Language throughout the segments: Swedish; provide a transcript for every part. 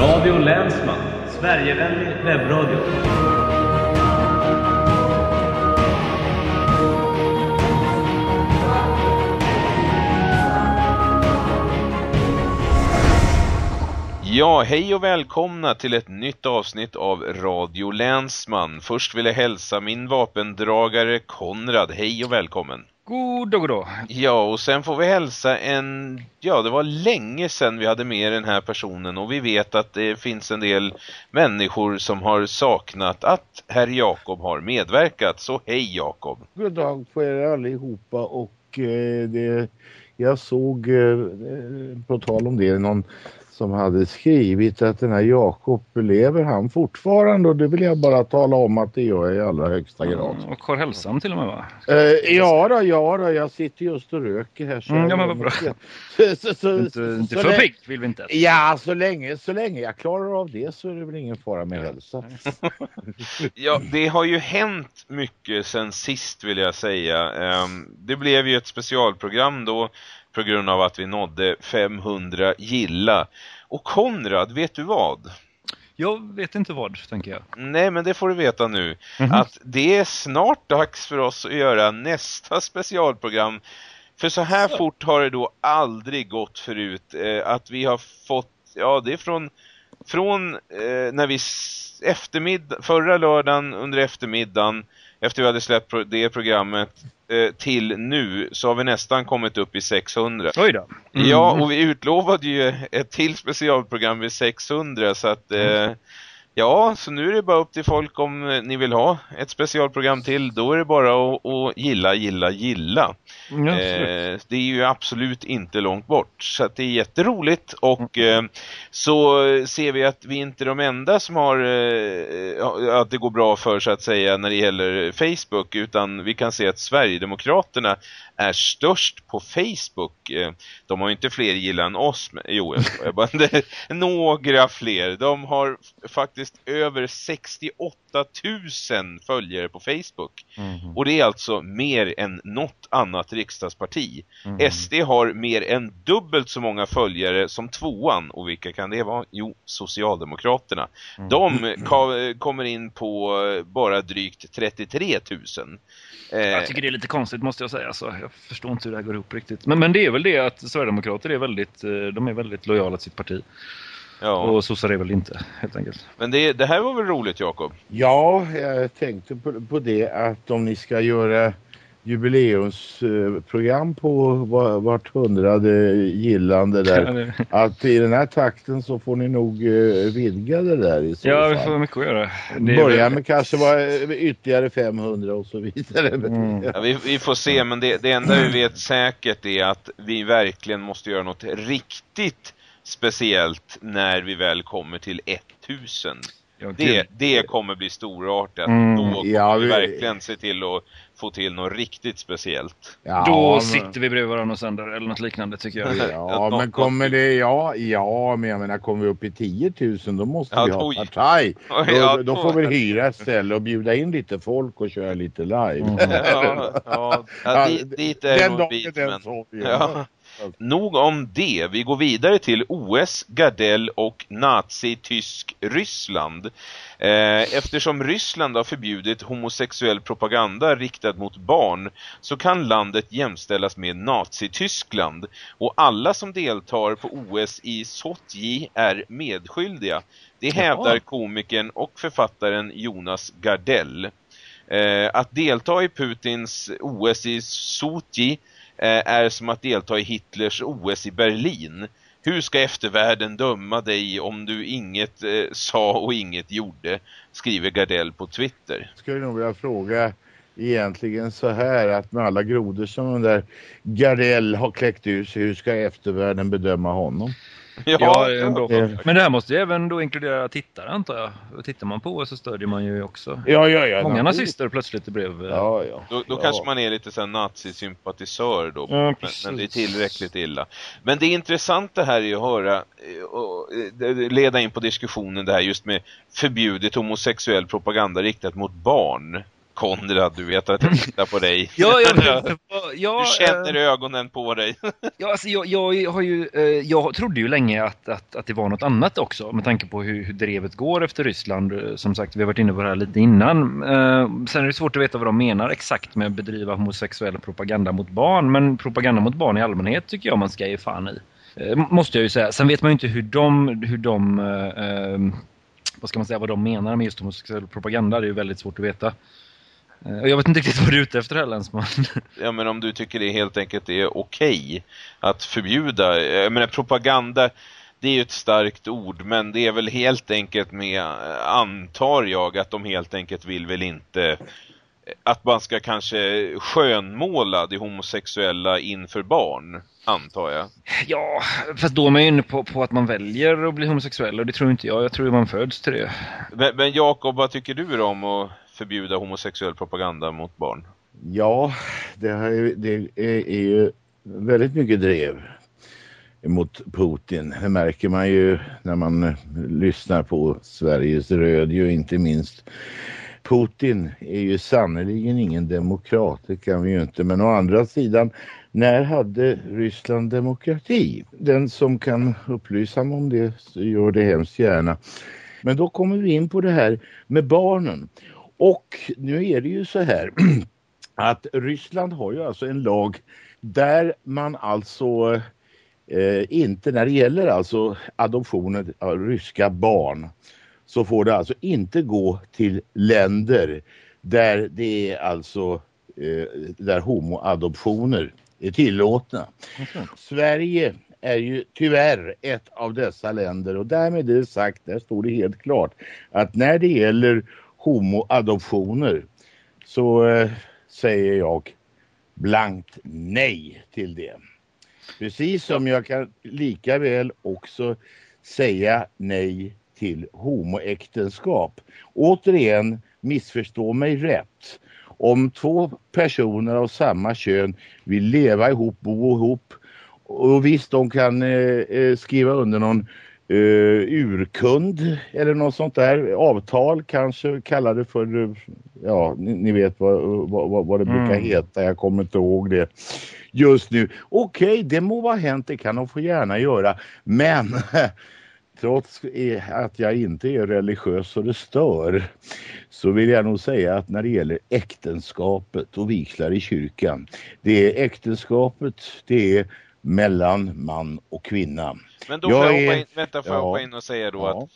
Radio Länsman, Sverigevänlig webbradio. Ja, hej och välkomna till ett nytt avsnitt av Radio Länsman. Först vill jag hälsa min vapendragare Konrad. Hej och välkommen. God dag, god dag. Ja, och sen får vi hälsa en... Ja, det var länge sedan vi hade med den här personen och vi vet att det finns en del människor som har saknat att herr Jakob har medverkat. Så hej Jakob. God dag på er allihopa och eh, det, jag såg eh, på tal om det någon som hade skrivit att den här Jakob lever han fortfarande och det vill jag bara tala om att det gör jag i allra högsta grad. Mm, och har hälsan till och med va? Eh, ja då, ja då, jag sitter just och röker här. Så Mm, ja, men vad bra. Så, så, så, Inte, inte så för pigg vill vi inte. Ja, så länge, så länge jag klarar av det så är det väl ingen fara med hälsa. Ja, det har ju hänt mycket sen sist vill jag säga. Ehm, Det blev ju ett specialprogram då på grund av att vi nådde 500 gilla. Och Konrad, vet du vad? Jag vet inte vad, tänker jag. Nej, men det får du veta nu. Mhm. Att det är snart dags för oss att göra nästa specialprogram. För så här fort har det då aldrig gått förut. Eh, att vi har fått, ja det är från, från eh, när vi eftermiddag, förra lördagen under eftermiddagen, efter vi hade släppt pro- det programmet, eh, till nu så har vi nästan kommit upp i 600. Oj då. Mm. Ja, och vi utlovade ju ett till specialprogram vid 600 så att eh, ja, så nu är det bara upp till folk om eh, ni vill ha ett specialprogram till. Då är det bara att, att gilla, gilla, gilla. Absolut. Eh, det är ju absolut inte långt bort. Så att det är jätteroligt och eh, så ser vi att vi inte är de enda som har eh, att det går bra för så att säga när det gäller Facebook utan vi kan se att Sverigedemokraterna är störst på Facebook. Eh, De har inte fler gillar än oss. Men, jo, jag bara. Några fler. De har f- faktiskt över 68 000 följare på Facebook. Mhm. Och det är alltså mer än något annat riksdagsparti. Mhm. SD har mer än dubbelt så många följare som tvåan. Och vilka kan det vara? Jo, Socialdemokraterna. Mm. De kommer in på bara drygt 33 000. Eh, Jag tycker det är lite konstigt måste jag säga. Så jag förstår inte hur det här går ihop riktigt. Men, men det är väl det att Sverigedemokrater är väldigt, eh, de är väldigt lojala till sitt parti. Ja. Och sossar är väl inte, helt enkelt. Men det, det här var väl roligt, Jakob? Ja, jag tänkte på, på det att om ni ska göra jubileumsprogram på var- vart hundrade gillande där. Att i den här takten så får ni nog eh, vidga det där i så Ja, vi fall. får mycket att göra. Det Börja väl- med kanske eh, ytterligare 500 och så vidare. Mm. Ja, vi, vi får se, men det, det enda vi vet säkert är att vi verkligen måste göra något riktigt speciellt när vi väl kommer till 1000. Ja, Det, det kommer bli storartat. Mm. Då kommer Ja, vi vi- verkligen se till att få till något riktigt speciellt. Ja, Då men- sitter vi bredvid varandra och sänder eller något liknande tycker jag. Ja, men kommer det, ja, ja, men jag menar kommer vi upp i 10 000 då måste Ja, vi då- ha partaj. Då, Ja, då får vi hyra ett ställe och bjuda in lite folk och köra lite live. Mm. Ja, ja, ja, dit, dit är den dagen bit, den men... så. Ja. Nog om det. Vi går vidare till OS, Gardell och Nazi-tysk Ryssland. Eh, eftersom Ryssland har förbjudit homosexuell propaganda riktad mot barn så kan landet jämställas med Nazi-Tyskland och alla som deltar på OS i Sochi är medskyldiga. Det hävdar komikern och författaren Jonas Gardell. Eh, att delta i Putins OS i Sochi eh, Eh, är som att delta i Hitlers OS i Berlin. Hur ska eftervärlden döma dig om du inget eh, sa och inget gjorde? Skriver Gardell på Twitter. Skulle nog vilja fråga egentligen så här att med alla grodor som den där Gardell har kläckt ur sig, hur ska eftervärlden bedöma honom? Ja, det är en bra ja. fråga. Men det här måste ju även då inkludera tittare antar jag. Och Tittar man på så stödjer man ju också Ja, ja, ja. många nazister plötsligt blev... eh, Ja, ja. Då, då ja. kanske man är lite så här nazisympatisör då. Ja, men, men det är tillräckligt illa. Men det intressanta här är att höra eh, och eh, leda in på diskussionen det här just med förbjudet homosexuell propaganda riktat mot barn. Konrad, du vet att jag tittar på dig. Ja, ja, ja, du känner äh, ögonen på dig. ja, alltså, jag, jag, har ju, eh, jag trodde ju länge att, att, att det var något annat också med tanke på hur, hur drevet går efter Ryssland. Som sagt, vi har varit inne på det här lite innan. Eh, sen är det svårt att veta vad de menar exakt med att bedriva homosexuell propaganda mot barn. Men propaganda mot barn i allmänhet tycker jag man ska ge fan i. Eh, måste jag ju säga. Sen vet man ju inte hur de, hur de eh, vad ska man säga, vad de menar med just homosexuell propaganda. Det är ju väldigt svårt att veta. Eh, jag vet inte riktigt vad du är ute efter här Länsman. Ja men om du tycker det helt enkelt är okej att förbjuda, jag menar propaganda det är ju ett starkt ord men det är väl helt enkelt med, antar jag att de helt enkelt vill väl inte att man ska kanske skönmåla det homosexuella inför barn, antar jag. Ja, fast då är man ju inne på, på att man väljer att bli homosexuell och det tror inte jag. Jag tror man föds till det. Men, men Jakob, vad tycker du om att förbjuda homosexuell propaganda mot barn? Ja, det, här, det är, är ju väldigt mycket drev mot Putin. Det märker man ju när man eh, lyssnar på Sveriges radio inte minst. Putin är ju sannoliken ingen demokrat, det kan vi ju inte. Men å andra sidan, när hade Ryssland demokrati? Den som kan upplysa mig om det gör det hemskt gärna. Men då kommer vi in på det här med barnen. Och nu är det ju så här att Ryssland har ju alltså en lag där man alltså eh, inte när det gäller alltså adoptioner av ryska barn så får det alltså inte gå till länder där det är alltså eh, där homoadoptioner är tillåtna. Mm. Sverige är ju tyvärr ett av dessa länder och därmed är det sagt, där står det helt klart att när det gäller homoadoptioner så eh, säger jag blankt nej till det. Precis som jag kan lika väl också säga nej till homoäktenskap. Återigen, missförstå mig rätt. Om två personer av samma kön vill leva ihop, bo ihop och visst de kan eh, eh skriva under någon eh, urkund eller något sånt där. Avtal kanske kallar det för ja ni, ni vet vad, vad, vad det brukar mm. heta. Jag kommer inte ihåg det just nu. Okej okay, det må vara hänt. Det kan de få gärna göra. Men trots att jag inte är religiös så det stör så vill jag nog säga att när det gäller äktenskapet och vigslar i kyrkan det är äktenskapet det är mellan man och kvinna. Men då får jag, jag är... in, vänta, får ja, jag hoppa in och säga då ja. att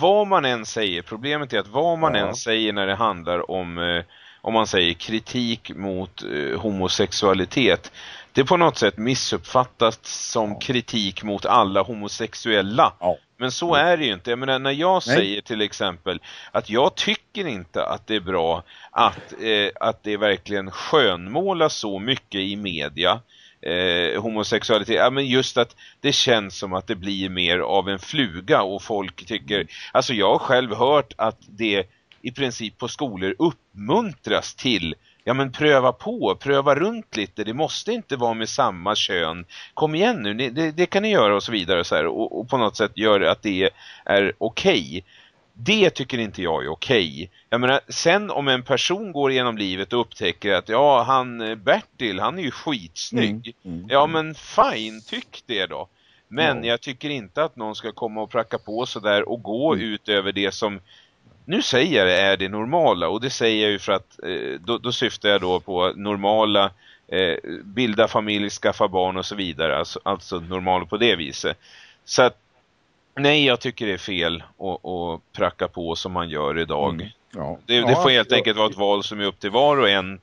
vad man än säger, problemet är att vad man ja. än säger när det handlar om eh, om man säger kritik mot eh, homosexualitet det på något sätt missuppfattas som ja. kritik mot alla homosexuella. Ja. Men så är det ju inte. Jag menar, när jag Nej. säger till exempel att jag tycker inte att det är bra att, eh, att det verkligen skönmålas så mycket i media eh, homosexualitet. Ja, men just att det känns som att det blir mer av en fluga och folk tycker... Mm. Alltså jag har själv hört att det i princip på skolor uppmuntras till ja men pröva på, pröva runt lite. Det måste inte vara med samma kön. Kom igen nu, det, det kan ni göra och så vidare. Så här, och, och, på något sätt gör att det är okej. Okay. Det tycker inte jag är okej. Jag menar, sen om en person går igenom livet och upptäcker att ja, han Bertil, han är ju skitsnygg. Mm, mm, ja, men fine, tyck det då. Men ja. jag tycker inte att någon ska komma och pracka på så där och gå mm. ut över det som nu säger jag det är det normala och det säger jag ju för att eh, då, då, syftar jag då på normala eh, bilda familj, skaffa barn och så vidare. Alltså, alltså normala på det viset. Så att nej, jag tycker det är fel att, att pracka på som man gör idag. Mm. Ja. Det, det, får helt enkelt vara ett val som är upp till var och en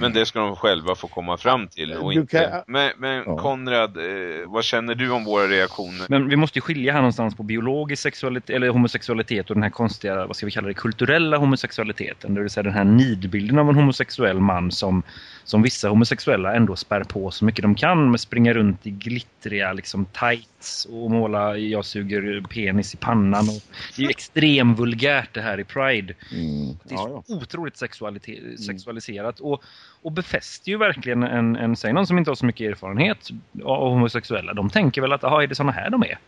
men det ska de själva få komma fram till. Och inte... Kan... Men, men ja. Konrad, eh, vad känner du om våra reaktioner? Men vi måste ju skilja här någonstans på biologisk sexualitet, eller homosexualitet och den här konstiga, vad ska vi kalla det, kulturella homosexualiteten. Det vill säga den här nidbilden av en homosexuell man som, som vissa homosexuella ändå spär på så mycket de kan med springa runt i glittriga liksom tights och måla jag suger penis i pannan. Och det är ju extrem vulgärt det här i Pride. Mm. Det är ja, ja. otroligt sexualiserat. Och och befäster ju verkligen en, en säg någon som inte har så mycket erfarenhet av homosexuella. De tänker väl att, aha, är det såna här de är?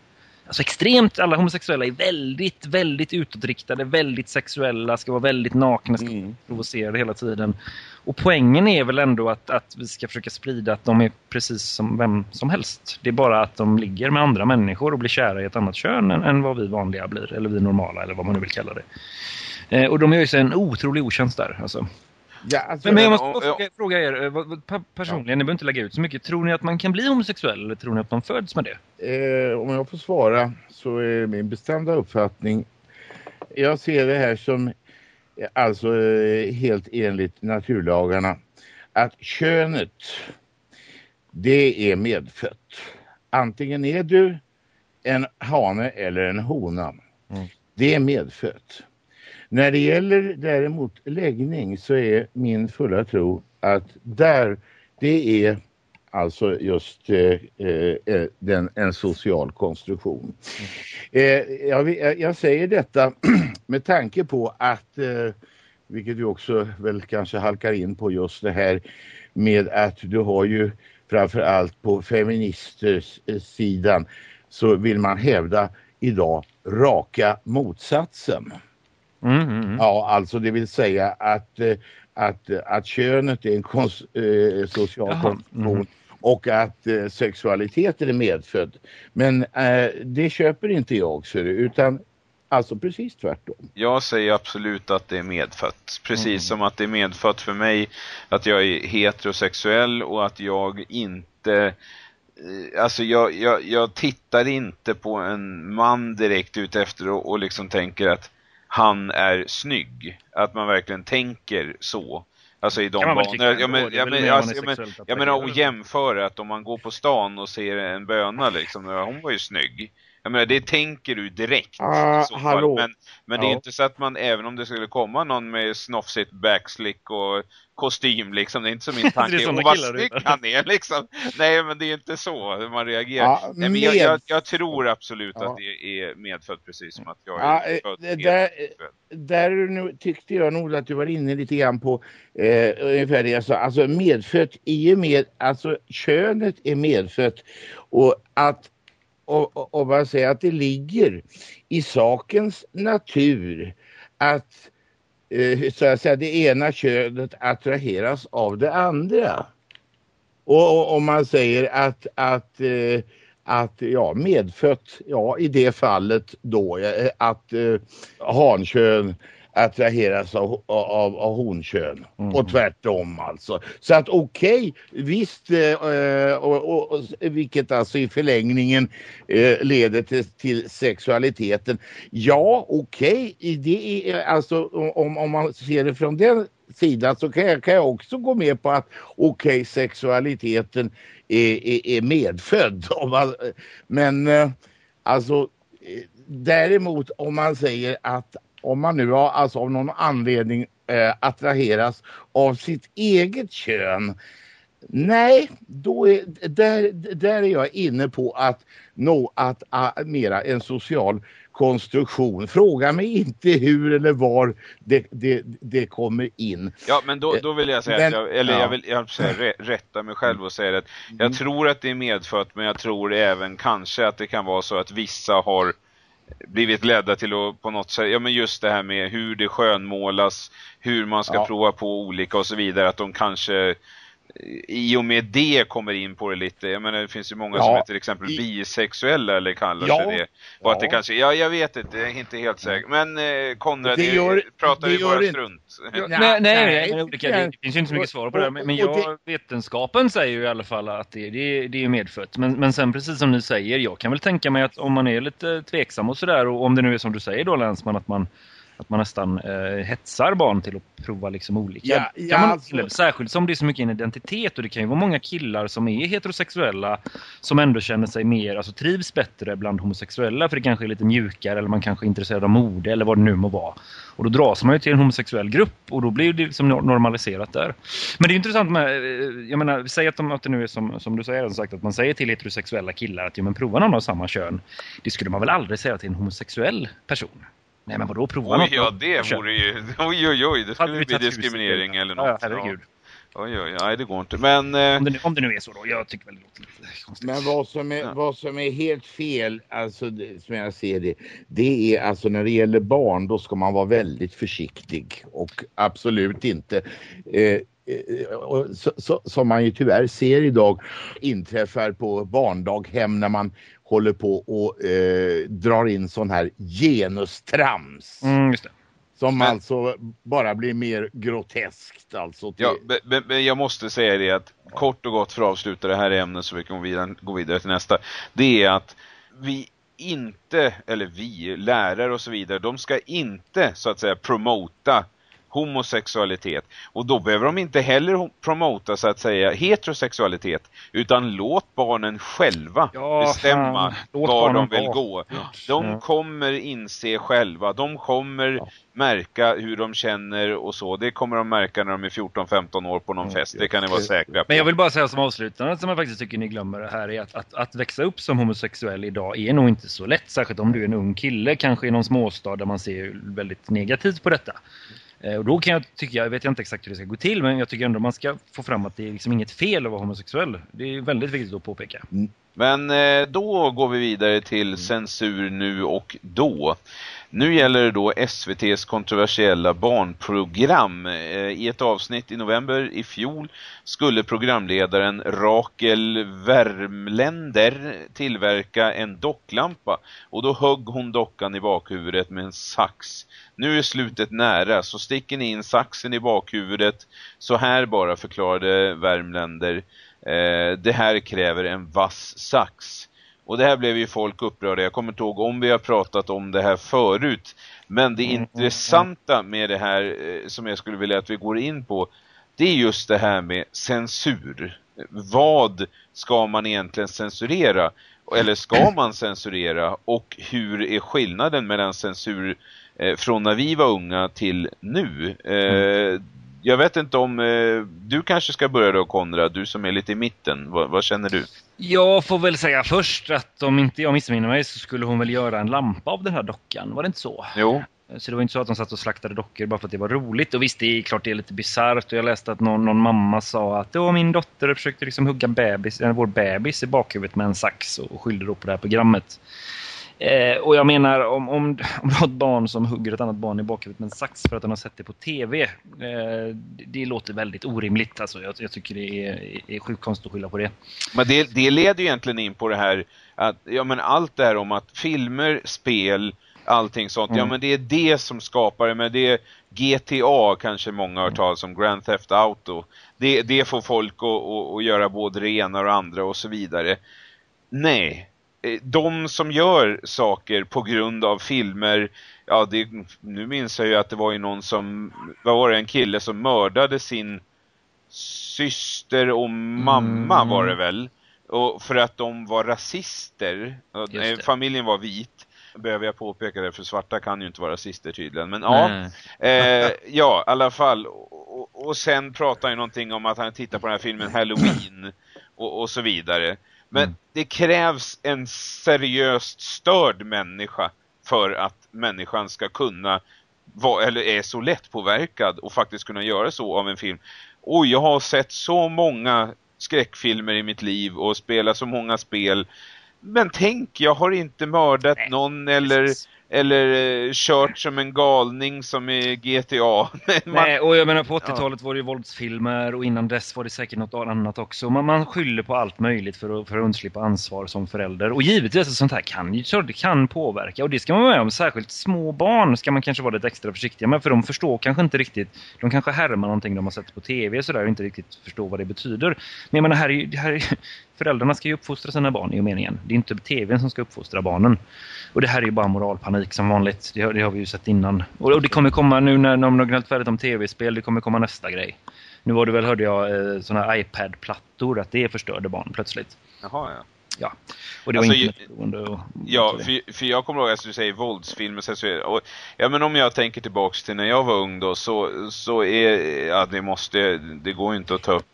Alltså extremt, alla homosexuella är väldigt, väldigt utåtriktade, väldigt sexuella, ska vara väldigt nakna, ska vara Mm. provocerade hela tiden. Och poängen är väl ändå att, att vi ska försöka sprida att de är precis som vem som helst. Det är bara att de ligger med andra människor och blir kära i ett annat kön än, än vad vi vanliga blir, eller vi normala, eller vad man nu vill kalla det. Eh, och de gör ju sig en otrolig otjänst där. Alltså. Ja, alltså, Men, men jag men, måste och- fråga, er, eh, personligen, ni behöver inte lägga ut så mycket. Tror ni att man kan bli homosexuell eller tror ni att man föds med det? Eh, om jag får svara så är min bestämda uppfattning. Jag ser det här som eh, alltså eh, helt enligt naturlagarna att könet det är medfött. Antingen är du en hane eller en hona. Mm. Det är medfött. När det gäller däremot läggning så är min fulla tro att där det är alltså just eh, eh, den, en social konstruktion. Eh, jag, vill- jag, säger detta med tanke på att, eh, vilket du också väl kanske halkar in på just det här med att du har ju framförallt på feministers eh, sidan så vill man hävda idag raka motsatsen. Mm, mm, mm. Ja, alltså det vill säga att, eh, att, att könet är en kons, eh, social Jaha, konstruktion mhm. och att eh, sexualiteten är medfödd. Men eh, det köper inte jag, ser du, utan alltså precis tvärtom. Jag säger absolut att det är medfött. Precis Mm. som att det är medfött för mig att jag är heterosexuell och att jag inte... eh, Alltså jag, jag, jag tittar inte på en man direkt ut efter och, och liksom tänker att han är snygg. Att man verkligen tänker så. Alltså i de banorna. tycka Ja, ändå, men, det är ja, väl men, alltså, är ja, men, jag menar attraherad. jämföra att om man går på stan och ser en böna liksom, hon var ju snygg. Jag menar, det tänker du direkt. I så hallå. Men, men det är Ja. inte så att man, även om det skulle komma någon med snofsigt backslick och kostym liksom, det är inte som min tanke, och vad snygg gillar." han är liksom. Nej men det är inte så man reagerar. Ja, Nej, men jag, jag, jag tror absolut Ja. att det är medfött precis som att jag Ja, är eh, född helt där-. Där nu tyckte jag nog att du var inne lite grann på eh, ungefär det jag sa. Alltså medfött i och med, alltså könet är medfött och att och, och, och man säger att det ligger i sakens natur att eh, så att säga, det ena könet attraheras av det andra. Och, om man säger att, att, eh, att ja, medfött, ja i det fallet då eh, att eh, hankön attraheras av, av, av honkön Mm. och tvärtom alltså. Så att okej, visst, eh, och, vilket alltså i förlängningen eh, leder till, till sexualiteten. Ja, okej, okay, det är alltså om, om man ser det från den sidan så kan jag, kan jag också gå med på att okej, sexualiteten är, är, är medfödd. Om man, men eh, alltså eh, däremot om man säger att om man nu har alltså av någon anledning eh, attraheras av sitt eget kön. Nej, då är, där, där är jag inne på att nå att ah, mera en social konstruktion. Fråga mig inte hur eller var det, det, det kommer in. Ja, men då, då vill jag säga Men- att jag, eller ja. jag vill jag säga, rä, rätta mig själv och säga att jag Mm. tror att det är medfött, men jag tror även kanske att det kan vara så att vissa har blivit ledda till att på något sätt, ja men just det här med hur det skönmålas, hur man ska Ja. prova på olika och så vidare, att de kanske i och med det kommer in på det lite. Jag menar det finns ju många Ja. som är till exempel I- bisexuella eller kallar Ja. sig det. Och att det Ja. kanske, ja jag vet inte, jag är inte helt säker. Men eh, Konrad, Det gör- pratar det vi bara inte- strunt. Ja, Nej, nej, nej, nej, olika, det, det finns ju inte så mycket svar på det. här, Men, men jag, vetenskapen säger ju i alla fall att det, det, det är medfött. Men, men sen precis som ni säger, jag kan väl tänka mig att om man är lite tveksam och sådär och om det nu är som du säger då Länsman att man att man nästan eh, hetsar barn till att prova liksom olika. Ja, Kan ja, man, alltså- Särskilt som det är så mycket en identitet och det kan ju vara många killar som är heterosexuella som ändå känner sig mer, alltså trivs bättre bland homosexuella för det kanske är lite mjukare eller man kanske är intresserad av mode eller vad det nu må vara. Och då dras man ju till en homosexuell grupp och då blir det liksom nor- normaliserat där. Men det är intressant med, eh, jag menar, säg att, de, att det nu är som, som du säger, som sagt, att man säger till heterosexuella killar att ja, men prova någon av samma kön. Det skulle man väl aldrig säga till en homosexuell person? Nej men vadå, prova Oj, något ja det vore ju, oj oj oj, det skulle vi bli diskriminering eller något. ja, herregud. Oj, oj, nej det går inte. Men... Eh... Om, det, nu- om det nu är så då. Jag tycker väl det låter lite konstigt. Men vad som är, Ja. vad som är helt fel, alltså det, som jag ser det, det är alltså när det gäller barn, då ska man vara väldigt försiktig och absolut inte eh, eh, och så, så, som man ju tyvärr ser idag inträffar på barndaghem när man håller på och eh, drar in sån här genustrams. Mm, just det. Som Men- alltså bara blir mer groteskt alltså. Till, Ja, men- men, men jag måste säga det att kort och gott för att avsluta det här ämnet så vi kan gå vidare, gå vidare till nästa. Det är att vi inte, eller vi, lärare och så vidare, de ska inte så att säga promota homosexualitet. Och då behöver de inte heller promota så att säga heterosexualitet. Utan låt barnen själva Ja, bestämma var de vill gå. De Ja. kommer inse själva. De kommer märka hur de känner och så. Det kommer de märka när de är 14-15 år på någon fest. Det kan ni vara säkra på. Men jag vill bara säga som avslutande som jag faktiskt tycker ni glömmer det här är att, att, att växa upp som homosexuell idag är nog inte så lätt. Särskilt om du är en ung kille, kanske i någon småstad där man ser väldigt negativt på detta. Eh, och då kan jag tycka, jag vet inte exakt hur det ska gå till, men jag tycker ändå man ska få fram att det är liksom inget fel att vara homosexuell. Det är väldigt viktigt att påpeka. Mm. Men eh, då går vi vidare till censur nu och då. Nu gäller det då SVTs kontroversiella barnprogram. Eh, I ett avsnitt i november i fjol skulle programledaren Rakel Värmländer tillverka en docklampa och då högg hon dockan i bakhuvudet med en sax. Nu är slutet nära så sticker ni in saxen i bakhuvudet. Så här bara förklarade Värmländer. Eh, det här kräver en vass sax. Och det här blev ju folk upprörda. Jag kommer inte ihåg om vi har pratat om det här förut. Men det intressanta med det här eh, som jag skulle vilja att vi går in på. Det är just det här med censur. Vad ska man egentligen censurera? Eller ska man censurera? Och hur är skillnaden mellan censur eh, från när vi var unga till nu? Eh, jag vet inte om eh, du kanske ska börja då Konrad, du som är lite i mitten. Vad, vad känner du? Jag får väl säga först att om inte jag missminner mig så skulle hon väl göra en lampa av den här dockan. Var det inte så? Jo, Så det var inte så att de satt och slaktade dockor bara för att det var roligt. Och visst, det är klart det är lite bisarrt. Och jag läste att någon, någon mamma sa att Åh, min dotter försökte liksom hugga bebis, äh, vår bebis i bakhuvudet med en sax och skyllde då på det här programmet. Eh, och jag menar, om, om, om du har ett barn som hugger ett annat barn i bakhuvudet med en sax för att den har sett det på TV. Eh, det, det låter väldigt orimligt. Alltså, jag, jag tycker det är, är sjukt konstigt att skylla på det. men det, det leder ju egentligen in på det här att, ja men allt det här om att filmer, spel, allting sånt, ja Mm. men det är det som skapar det, men det är GTA kanske många har talas om, Grand Theft Auto. Det, det får folk att, att, att göra både det ena och det andra och så vidare. Nej, de som gör saker på grund av filmer, ja det, nu minns jag ju att det var ju någon som, vad var det, en kille som mördade sin syster och mamma Mm. var det väl. Och för att de var rasister. Eh, familjen var vit. Behöver jag påpeka det för svarta kan ju inte vara rasister tydligen. Men ja. Eh, ja, i alla fall. Och, och, sen pratar ju någonting om att han tittar på den här filmen Halloween och, och så vidare. Men Mm. det krävs en seriöst störd människa för att människan ska kunna vara, eller är så lätt påverkad och faktiskt kunna göra så av en film. Och jag har sett så många skräckfilmer i mitt liv och spelat så många spel. Men tänk, jag har inte mördat Nej, någon eller Precis. Eller eh, kört som en galning som i GTA. Man, Nej, och jag menar på 80-talet var det ju våldsfilmer och innan dess var det säkert något annat också. Man, man skyller på allt möjligt för att, för att undslippa ansvar som förälder. Och givetvis, sånt här kan ju det kan påverka. Och det ska man vara med om. Särskilt små barn ska man kanske vara lite extra försiktiga med. För de förstår kanske inte riktigt. De kanske härmar någonting de har sett på tv och sådär och inte riktigt förstår vad det betyder. Men jag menar, här är, här är, föräldrarna ska ju uppfostra sina barn, är ju meningen. Det är inte tvn som ska uppfostra barnen. Och det här är ju bara moralpanik som vanligt. Det har, det har vi ju sett innan. Och, och det kommer komma nu när de har gnällt färdigt om tv-spel. Det kommer komma nästa grej. Nu var det väl, hörde jag, eh, såna här iPad-plattor. Att det förstörde barn plötsligt. Jaha, ja. Ja. Och det var Alltså, internetberoende och... Ja, och så för, för jag kommer ihåg att du säger våldsfilmer censurerade. Och, ja, men om jag tänker tillbaks till när jag var ung då så, så är, ja det måste, det går ju inte att ta upp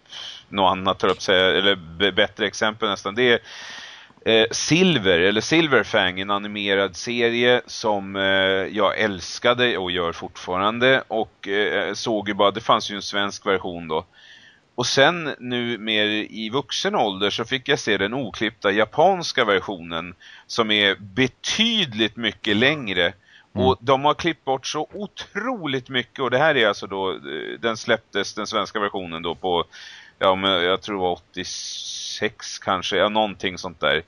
något annat, ta upp eller bättre exempel nästan. Det är eh, Silver, eller Silverfang, en animerad serie som eh, jag älskade och gör fortfarande. Och eh, såg ju bara, det fanns ju en svensk version då. och sen nu mer i vuxen ålder så fick jag se den oklippta japanska versionen som är betydligt mycket längre. Mm. Och de har klippt bort så otroligt mycket och det här är alltså då, eh, den släpptes, den svenska versionen då på, ja men jag tror det var 86 kanske, ja någonting sånt där.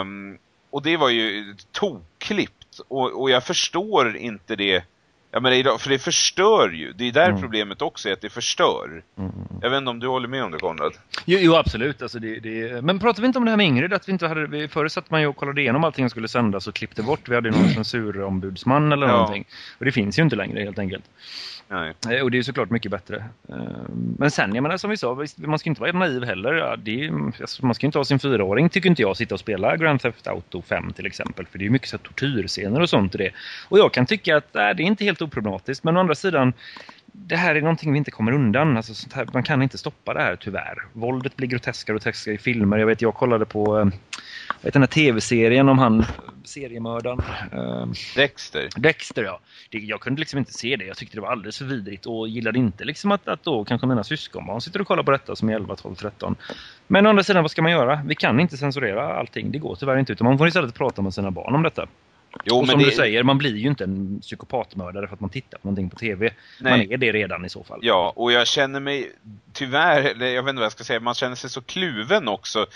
Um, och det var ju tokklippt och, och jag förstår inte det Ja men idag, för det förstör ju. Det är där mm. problemet också är att det förstör. Mm. Jag vet inte om du håller med om det Konrad? Jo, jo absolut. Alltså det, det... Men pratar vi inte om det här med Ingrid? Att vi inte hade, vi förutsatt man ju och kollade igenom allting som skulle sändas och klippte bort. Vi hade någon censurombudsman eller ja. någonting. Och det finns ju inte längre helt enkelt. Nej. Eh, och det är såklart mycket bättre. Eh, men sen, jag menar som vi sa, man ska inte vara naiv heller. Det är, alltså, man ska inte ha sin fyraåring, tycker inte jag, sitta och spela Grand Theft Auto 5 till exempel. För det är mycket så tortyrscener och sånt i det. Och jag kan tycka att äh, det är inte helt oproblematiskt. Men å andra sidan, det här är någonting vi inte kommer undan. Alltså, här, man kan inte stoppa det här tyvärr. Våldet blir groteskare och groteskare i filmer. Jag vet, jag kollade på äh, vet, den här tv-serien om han seriemördaren. Uh, Dexter. Dexter, ja. Det, jag kunde liksom inte se det. Jag tyckte det var alldeles för vidrigt och gillade inte liksom att, att då kanske mina syskonbarn sitter och kollar på detta som är 11, 12, 13. Men å andra sidan, vad ska man göra? Vi kan inte censurera allting. Det går tyvärr inte. Utan man får istället prata med sina barn om detta. Jo, och som det... du säger, man blir ju inte en psykopatmördare för att man tittar på någonting på tv. Nej. Man är det redan i så fall. Ja, och jag känner mig tyvärr, jag vet inte vad jag ska säga, man känner sig så kluven också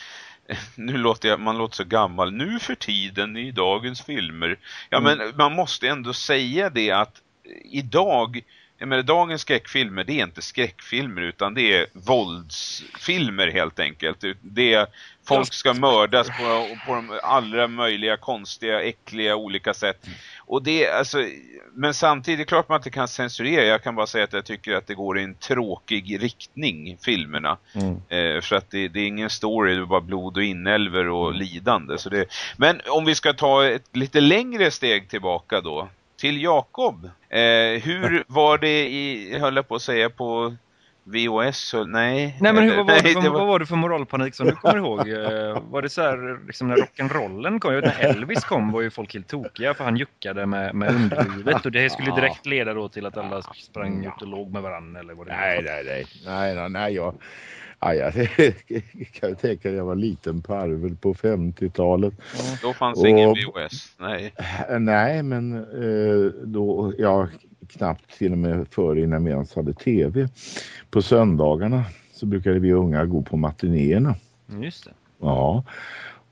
nu låter jag, man låter så gammal, nu för tiden i dagens filmer. Ja mm. men man måste ändå säga det att idag, jag menar dagens skräckfilmer det är inte skräckfilmer utan det är våldsfilmer helt enkelt. Det är folk ska mördas på, på de allra möjliga konstiga, äckliga olika sätt. Och det, alltså, men samtidigt klart man inte kan censurera. Jag kan bara säga att jag tycker att det går i en tråkig riktning, filmerna. Mm. Eh, för att det, det, är ingen story, det är bara blod och inälver och lidande. Så det, men om vi ska ta ett lite längre steg tillbaka då. Till Jakob. Eh, hur var det i, höll jag på att säga, på VOS? Nej. Nej, men hur, vad, var nej, det, för, var... vad var det för moralpanik som du kommer ihåg? Eh, var det så här, liksom när rock'n'rollen kom? Jag vet, när Elvis kom var ju folk helt tokiga för han juckade med, med underlivet och det skulle direkt leda då till att alla sprang ut och låg med varandra eller vad det nej, nej, nej, nej, nej, nej, jag... Ja, jag kan tänka att jag var liten parvel på 50-talet. Då fanns och, ingen VOS, nej. Nej, men eh, då, ja, knappt till och med före innan vi ens hade tv. På söndagarna så brukade vi unga gå på matinéerna. Just det. Ja,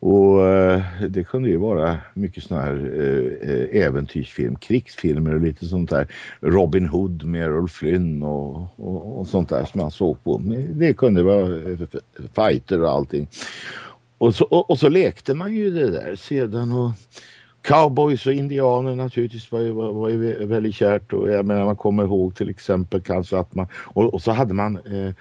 och eh, det kunde ju vara mycket sådana här eh, eh, äventyrsfilm, krigsfilmer och lite sånt där. Robin Hood med Errol Flynn och, och, och sånt där som man såg på. Det kunde vara fighter och allting. Och så, och, och så lekte man ju det där sedan och Cowboys och indianer naturligtvis var ju, var, ju väldigt kärt och jag menar man kommer ihåg till exempel kanske att man och, och så hade man eh,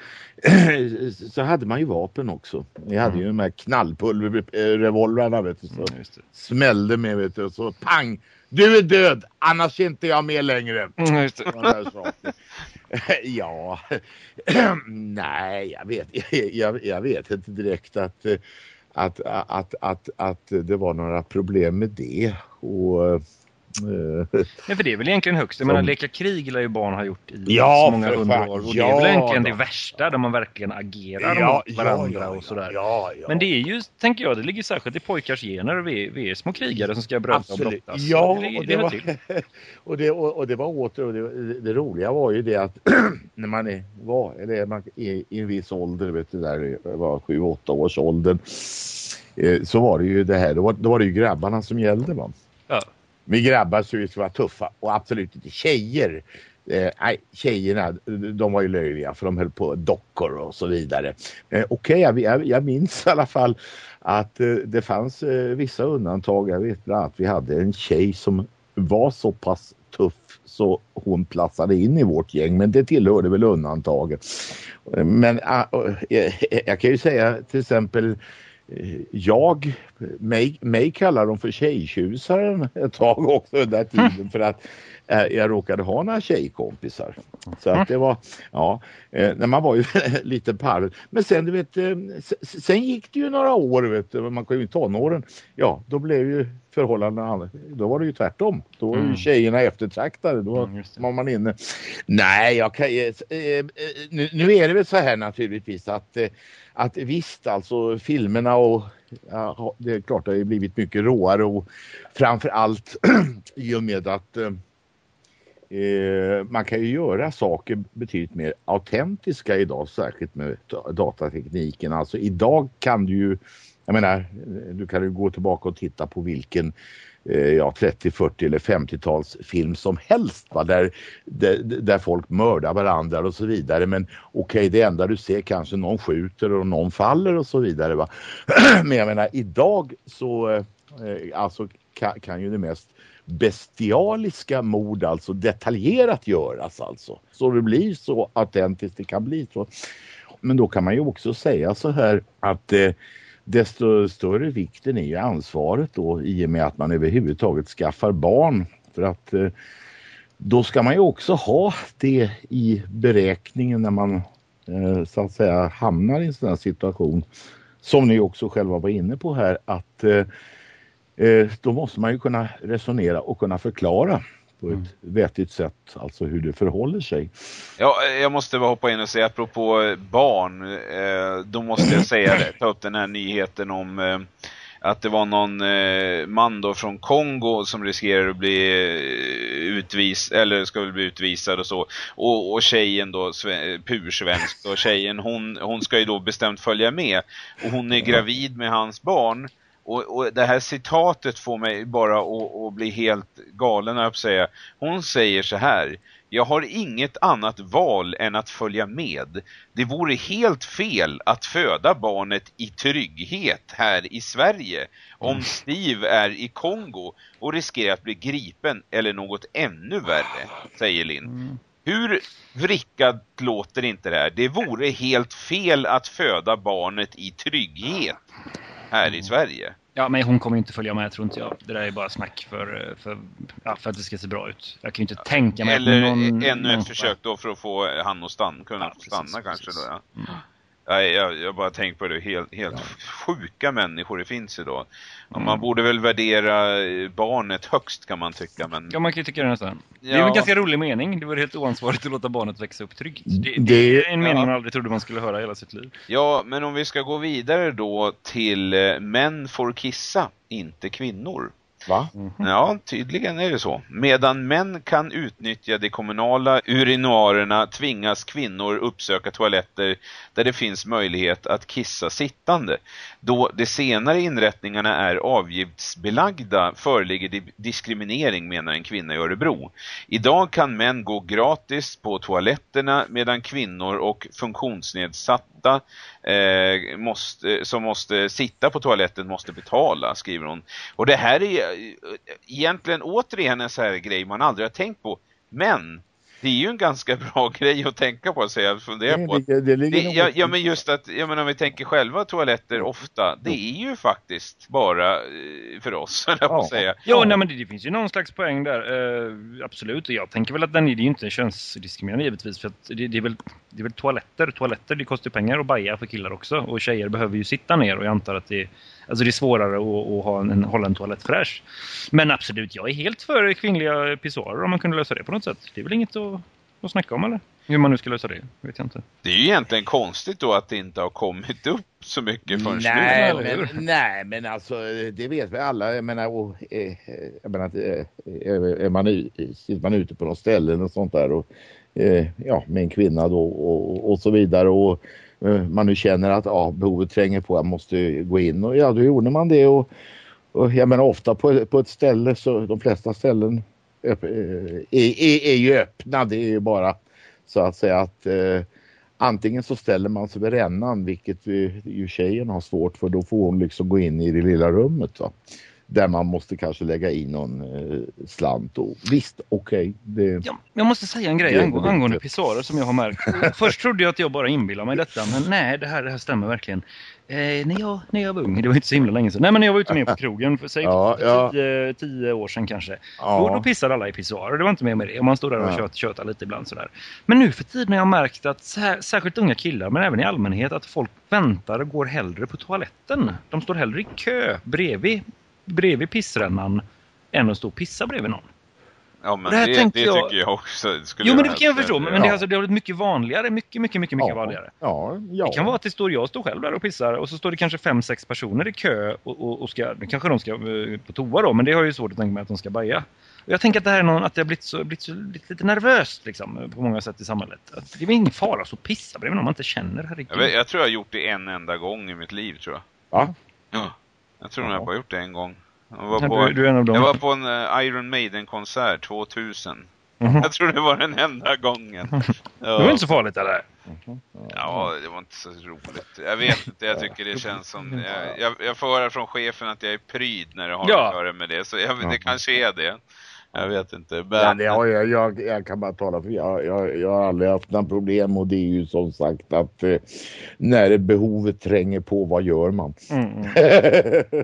så hade man ju vapen också. Vi hade mm. ju de här knallpulverrevolvrarna vet du så mm, smällde med vet du och så pang du är död annars är inte jag med längre. Mm, ja, nej jag vet jag, jag vet inte direkt att att, att, att, att det var några problem med det. Och eh, Nej, eh, för det är väl egentligen högst. Jag menar, leka krig lär ju barn ha gjort i ja, så många hundra år. Och ja, det är väl egentligen då. det värsta där man verkligen agerar ja, mot varandra ja, och sådär. Men det är ju, tänker jag, det ligger särskilt i pojkars gener. Vi, vi är små krigare som ska bröta och brottas. Ja, det, och, det, var, och, det, och, och, det var åter, och det, det roliga var ju det att när man är, var, eller man är i en viss ålder, vet du, där var sju, åtta års åldern eh, så var det ju det här, då var, då var det ju grabbarna som gällde va. Vi grabbar så vi ska vara tuffa och absolut inte tjejer. Eh, nej, tjejerna de var ju löjliga för de höll på dockor och så vidare. Eh, Okej, okay, jag, jag, minns i alla fall att eh, det fanns eh, vissa undantag. Jag vet att vi hade en tjej som var så pass tuff så hon platsade in i vårt gäng men det tillhörde väl undantaget. Men ah, eh, eh, jag kan ju säga till exempel Eh, Eh, jag, mig, mig kallar de för tjejtjusaren ett tag också under tiden för att jag råkade ha några tjejkompisar. Så att det var, ja, eh, när man var ju lite parvel. Men sen du vet, eh, sen gick det ju några år vet du, man kom ju i tonåren. Ja, då blev ju förhållandena, då var det ju tvärtom. Då var ju Mm. tjejerna eftertraktade. Då Mm, var man inne. Nej, jag kan, eh, eh, nu, nu är det väl så här naturligtvis att, eh, att visst alltså filmerna och ja, det är klart det har blivit mycket råare och framför allt i och med att eh, man kan ju göra saker betydligt mer autentiska idag, särskilt med datatekniken. Alltså idag kan du ju, jag menar, du kan ju gå tillbaka och titta på vilken eh, ja, 30, 40 eller 50-tals film som helst va? Där, där, där folk mördar varandra och så vidare. Men okej, det enda du ser kanske någon skjuter och någon faller och så vidare. Va? Men jag menar, idag så eh, alltså, kan, kan ju det mest bestialiska mord alltså detaljerat göras alltså. Så det blir så autentiskt det kan bli. Så. Men då kan man ju också säga så här att eh, desto större vikten är ju ansvaret då i och med att man överhuvudtaget skaffar barn. För att eh, då ska man ju också ha det i beräkningen när man eh, så att säga hamnar i en sån här situation. Som ni också själva var inne på här att eh, då måste man ju kunna resonera och kunna förklara på ett vettigt sätt alltså hur det förhåller sig. Ja, jag måste bara hoppa in och säga apropå eh, barn, eh, då måste jag säga det, ta upp den här nyheten om eh, att det var någon eh, man då från Kongo som riskerar att bli eh, utvis eller ska väl bli utvisad och så. Och, och tjejen då, sve- pursvensk och tjejen hon, hon ska ju då bestämt följa med. Och hon är gravid med hans barn. Och, och det här citatet får mig bara att, bli helt galen, att säga. Hon säger så här. Jag har inget annat val än att följa med. Det vore helt fel att föda barnet i trygghet här i Sverige om Steve är i Kongo och riskerar att bli gripen eller något ännu värre, säger Linn. Hur vrickat låter inte det här? Det vore helt fel att föda barnet i trygghet här i Sverige. Ja, men hon kommer inte följa med tror inte jag. Det där är bara snack för, för, ja, för att det ska se bra ut. Jag kan ju inte tänka mig Eller att någon... ännu någon- ett försök då för att få han att stanna, kunna Ja, få stanna precis, kanske precis. då, ja. Mm. Nej, jag, jag bara tänkt på det, helt, helt sjuka människor det finns idag. Ja, Mm. Man borde väl värdera eh, barnet högst kan man tycka, men... Ja, man kan ju tycka det nästan. Det är Ja. en ganska rolig mening. Det vore helt oansvarigt att låta barnet växa upp tryggt. Det, det, Det- är en mening ja. man aldrig trodde man skulle höra hela sitt liv. Ja, men om vi ska gå vidare då till eh, män får kissa, inte kvinnor. Va? Ja, tydligen är det så. Medan män kan utnyttja de kommunala urinoarerna tvingas kvinnor uppsöka toaletter där det finns möjlighet att kissa sittande. Då de senare inrättningarna är avgiftsbelagda föreligger di- diskriminering menar en kvinna i Örebro. Idag kan män gå gratis på toaletterna medan kvinnor och funktionsnedsatta eh, måste, som måste sitta på toaletten måste betala, skriver hon. Och det här är egentligen återigen en så här grej man aldrig har tänkt på. Men det är ju en ganska bra grej att tänka på, så jag funderar på. Det, det ligger Det, ja, ja men just att, jag menar om vi tänker själva toaletter ofta, det är ju faktiskt bara eh, för oss, att Ja. säga. Ja, nej, men det, det finns ju någon slags poäng där. Eh, absolut. Och jag tänker väl att den är det är ju inte könsdiskriminerande givetvis. För att det, det, är väl, det är väl toaletter. Toaletter, det kostar pengar att baja för killar också. Och tjejer behöver ju sitta ner och jag antar att det, alltså det är svårare att, att ha en, hålla en toalett fräsch. Men absolut, jag är helt för kvinnliga pissoarer om man kunde lösa det på något sätt. Det är väl inget att, att snacka om eller? Hur man nu ska lösa det, vet jag inte. Det är ju egentligen konstigt då att det inte har kommit upp så mycket förrän Nej nu. men, nej, men alltså det vet vi alla. Jag menar, och, eh, jag menar eh, är man, sitter man ute på något ställe och sånt där och eh, ja, med en kvinna då och, och så vidare och Eh, man nu känner att ja, behovet tränger på, jag måste gå in och ja, då gjorde man det och, och jag menar ofta på, på ett ställe så de flesta ställen öpp, eh, är, är, är ju öppna. Det är ju bara så att säga att eh, antingen så ställer man sig vid rännan vilket ju, ju tjejen har svårt för då får hon liksom gå in i det lilla rummet va. Där man måste kanske lägga in någon eh, slant och visst okej det Ja, jag måste säga en grej Det angående inte- pissoarer som jag har märkt. Först trodde jag att jag bara inbillar mig detta, men nej, det här, det här stämmer verkligen. Eh, när, jag, när jag var ung, det var inte så himla länge sedan. Nej, men när jag var ute med på krogen för säg Ja, ja. Tio, tio år sedan kanske. Ja. Då, då pissade alla i pissoarer, det var inte mer med det. Och man stod där och Ja. tjöt, tjötade lite ibland sådär. Men nu för tiden har jag märkt att här, särskilt unga killar, men även i allmänhet, att folk väntar och går hellre på toaletten. De står hellre i kö bredvid bredvid pissrännan än att stå och pissa bredvid någon. Ja, men Det här det, det, jag- tycker jag också. Skulle Jo, men det kan jag förstå. Men det, är Ja. alltså, det har blivit mycket vanligare. Mycket, mycket, mycket, mycket vanligare. Ja, ja. Det kan vara att det står, jag står själv där och pissar och så står det kanske fem, sex personer i kö och, och, och ska, kanske de ska eh, på toa då, men det har ju svårt att tänka mig att de ska baja. Och jag tänker att det här är någon, att det har blivit så, blivit så lite, lite nervöst liksom, på många sätt i samhället. Att det är ingen fara att pissa bredvid någon man inte känner, herregud. Jag, vet, jag tror jag har gjort det en enda gång i mitt liv, tror jag. Va? Ja. Jag tror nog Ja. jag bara gjort det en gång. Jag var, på, du, du är en av dem. jag var på en eh, Iron Maiden-konsert 2000. Mhm. Jag tror det var den enda gången. Det var inte så farligt eller? Ja, det var inte så roligt. Jag vet inte, jag tycker det känns som... Jag, jag, jag får höra från chefen att jag är pryd när det har Ja. att göra med det. Så jag, det kanske är det. Jag vet inte. Men, det har jag, jag, jag kan bara tala för jag, jag, jag har aldrig haft några problem och det är ju som sagt att eh, när behovet tränger på, vad gör man? Mm, mm.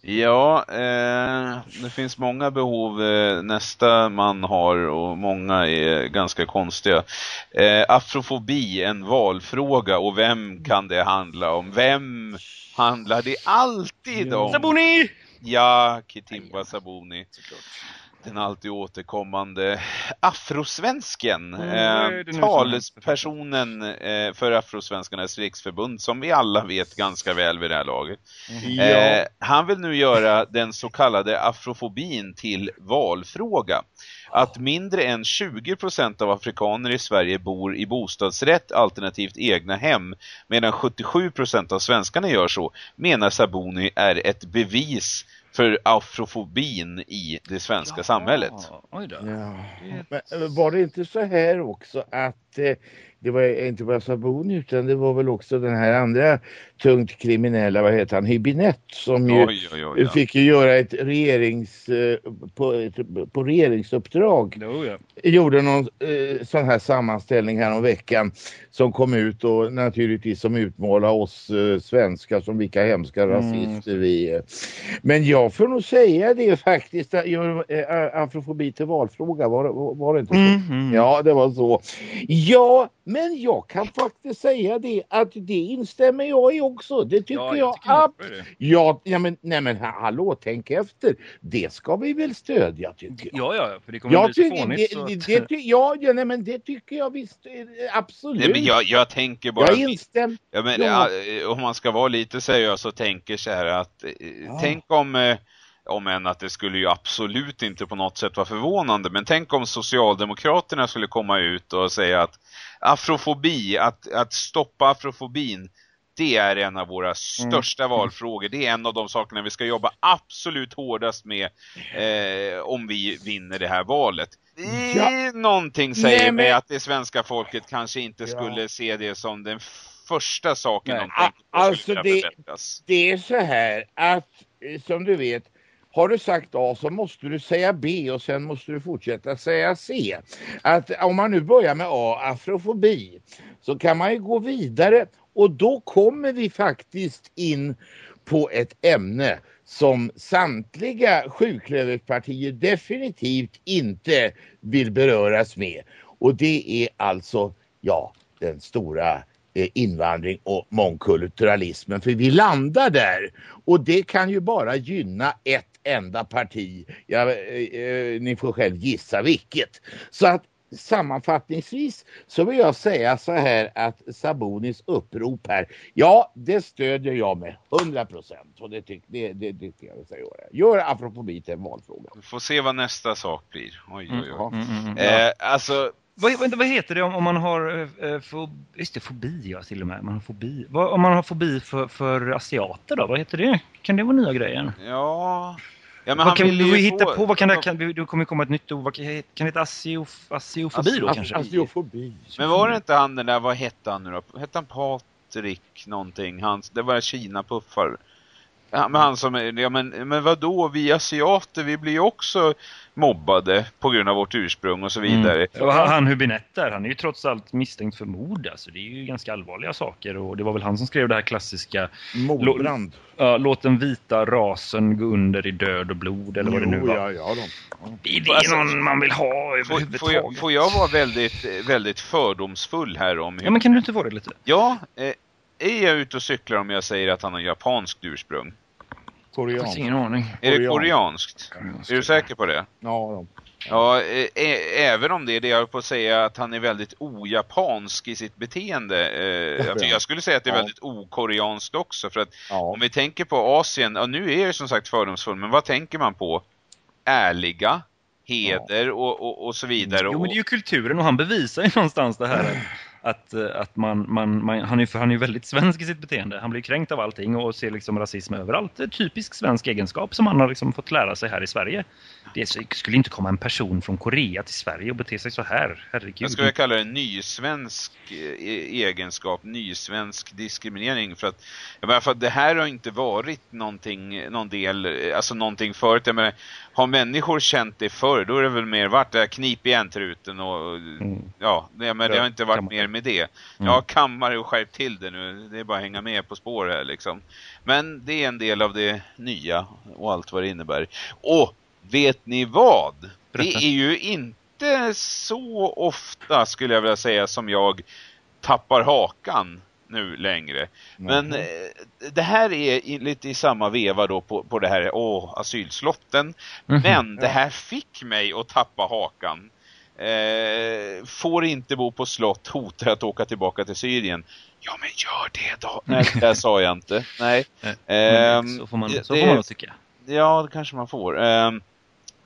Ja, eh, det finns många behov eh, nästa man har och många är ganska konstiga. Eh, afrofobi, en valfråga och vem kan det handla om? Vem handlar det alltid om? Sabuni! Ja, Kitimba Sabuni. Den alltid återkommande afrosvensken. Mm, Eh, talespersonen eh, för Afrosvenskarnas riksförbund som vi alla vet ganska väl vid det här laget. Eh, han vill nu göra den så kallade afrofobin till valfråga. Att mindre än 20% av afrikaner i Sverige bor i bostadsrätt alternativt egna hem medan 77% av svenskarna gör så menar Sabuni är ett bevis för afrofobin i det svenska samhället. Ja, oj då. Ja. Men var det inte så här också att eh, det var inte bara Sabuni utan det var väl också den här andra tungt kriminella, vad heter han, Hübinette som ju Oj, oj, oj. Ja. fick ju göra ett regerings, eh, på, på regeringsuppdrag. Jo, ja. gjorde någon eh, sån här sammanställning här om veckan som kom ut och naturligtvis som utmålar oss eh, svenskar som vilka hemska Mm. rasister vi är. Men jag får nog säga det faktiskt, att gör, eh, afrofobi till valfråga, var, var, var det inte så? Mm, mm. Ja, det var så. Ja, men jag kan faktiskt säga det att det instämmer jag i också. Det tycker Ja, jag. tycker nog ab- det. ja, ja, men nej men ha- hallå, tänk efter. Det ska vi väl stödja tycker jag. Ja, ja, för det kommer Jag bli så tycker, fånigt. det, så det, att- det, ty- ja, ja, nej, men det tycker jag visst, eh, absolut. Nej, men jag, jag tänker bara... jag instämmer. Ja, men, Ja. ja, om man ska vara lite seriös och tänker så här att eh, Ja. tänk om eh, om än att det skulle ju absolut inte på något sätt vara förvånande men tänk om Socialdemokraterna skulle komma ut och säga att afrofobi, att, att stoppa afrofobin det är en av våra största valfrågor. Det är en av de sakerna vi ska jobba absolut hårdast med eh, om vi vinner det här valet. Ja. Någonting säger Nej, men- mig att det svenska folket kanske inte Ja. skulle se det som den första saken Nej. de tänker på Alltså, det-. Det är så här att eh, som du vet har du sagt A så måste du säga B och sen måste du fortsätta säga C. Att om man nu börjar med A, afrofobi, så kan man ju gå vidare och då kommer vi faktiskt in på ett ämne som samtliga sjuklöverpartier definitivt inte vill beröras med. Och det är alltså, ja, den stora eh, invandring och mångkulturalismen. För vi landar där och det kan ju bara gynna ett enda parti. Ja, eh, eh ni får själv gissa vilket. Så att sammanfattningsvis så vill jag säga så här att Sabonis upprop här, ja det stödjer jag med 100 procent och det, tyck, det, det tycker jag vi ska göra. Gör afrofobi till en valfråga. Vi får se vad nästa sak blir. Oj, oj, oj. Ja. Mm, mm, mm. Eh, alltså, Vad, vad heter det om, om man har eh, eh, fo, just det, fobi ja, till och med. Man har fobi. Vad, om man har fobi för, för asiater då? Vad heter det? Kan det vara nya grejen? ja... Ja, men vad han kan ville vi ju hitta få- på? Vad kan det, kan, det kommer komma ett nytt ord. Vad kan, kan det heta asiof, asiofobi då kanske? Asiofobi. Men var det inte han den där, vad hette han nu då? Hette han Patrik någonting? Hans, det var Kina-puffar. Ja, men han som, är- ja men, men vadå, vi asiater, vi blir ju också mobbade på grund av vårt ursprung och så vidare. Och han, han där, han är ju trots allt misstänkt för mord. Alltså, det är ju ganska allvarliga saker. Och det var väl han som skrev det här klassiska Mordbrand. ja, Låt den vita rasen gå under i död och blod eller vad det nu var. Ja, ja, de. Det är det Alltså, någon man vill ha Får, överhuvudtaget. får, jag, får jag vara väldigt, väldigt fördomsfull här om Ja men kan du inte vara det lite? Ja, eh, är jag ute och cyklar om jag säger att han har japanskt ursprung? Koreanskt. Ingen aning. Är det Koreanskt. koreanskt? Är du säker på det? Ja, Ja, ä- ä- även om det är det jag på att säga att han är väldigt ojapansk i sitt beteende. Eh, jag, jag skulle säga att det är Ja. väldigt okoreanskt också. För att ja. om vi tänker på Asien, ja nu är jag ju som sagt fördomsfull, men vad tänker man på? Ärliga, heder och, och, och så vidare. Jo, men Och- det är ju kulturen och han bevisar ju någonstans det här att, eh, att, man, man, man, han, är, ju- han är väldigt svensk i sitt beteende. Han blir kränkt av allting och ser liksom rasism överallt. Det är typisk svensk egenskap som han har liksom fått lära sig här i Sverige. Det skulle inte komma en person från Korea till Sverige och bete sig så här. Herregud. Jag skulle kalla det en nysvensk eh, e- egenskap, nysvensk diskriminering för att, jag menar, för att det här har inte varit någonting, någon del, eh, alltså någonting förut. Jag menar, har människor känt det förr, då är det väl mer varit det här knip igen truten och Mm. ja, men det har inte varit mer med det. Mm. Ja, kammare och skärp till det nu. Det är bara att hänga med på spår här liksom. Men det är en del av det nya och allt vad det innebär. Och vet ni vad? Det är ju inte så ofta skulle jag vilja säga som jag tappar hakan nu längre. Men eh, det här är lite i samma veva då på, på det här åh, asylslotten. Mhm. Men det här fick mig att tappa hakan. Eh, får inte bo på slott, hotar att åka tillbaka till Syrien. Ja men gör det då! Nej, det sa jag inte. Nej. Ehm, så får man, så får man tycka. Ja, det kanske man får. Ehm,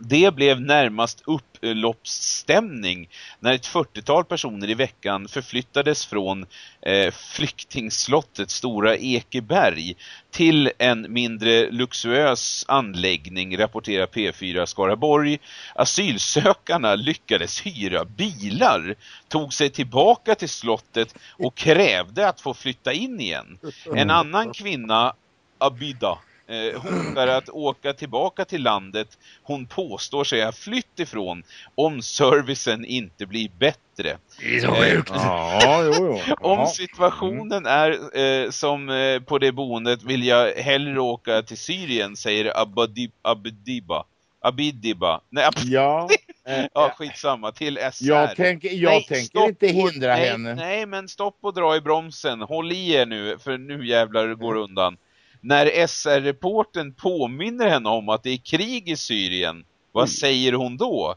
det blev närmast upploppsstämning när ett 40-tal personer i veckan förflyttades från eh, flyktingslottet Stora Ekeberg till en mindre luxuös anläggning, rapporterar P4 Skaraborg. Asylsökarna lyckades hyra bilar, tog sig tillbaka till slottet och krävde att få flytta in igen. En annan kvinna, Abida, eh, hotar att åka tillbaka till landet hon påstår sig ha flytt ifrån om servicen inte blir bättre. Det är så Eh, sjukt. Ja, jo, jo. Om Ja. situationen är eh, som eh, på det boendet vill jag hellre åka till Syrien, säger Abadi, Abdiba. Abidiba. Nej, ab Ja, eh, ja, skitsamma. Till SR. jag tänker, jag Nej, tänker stopp inte och- hindra nej, henne. Nej, men stopp och dra i bromsen. Håll i er nu, för nu jävlar går det undan. När SR-reporten påminner henne om att det är krig i Syrien, vad säger hon då?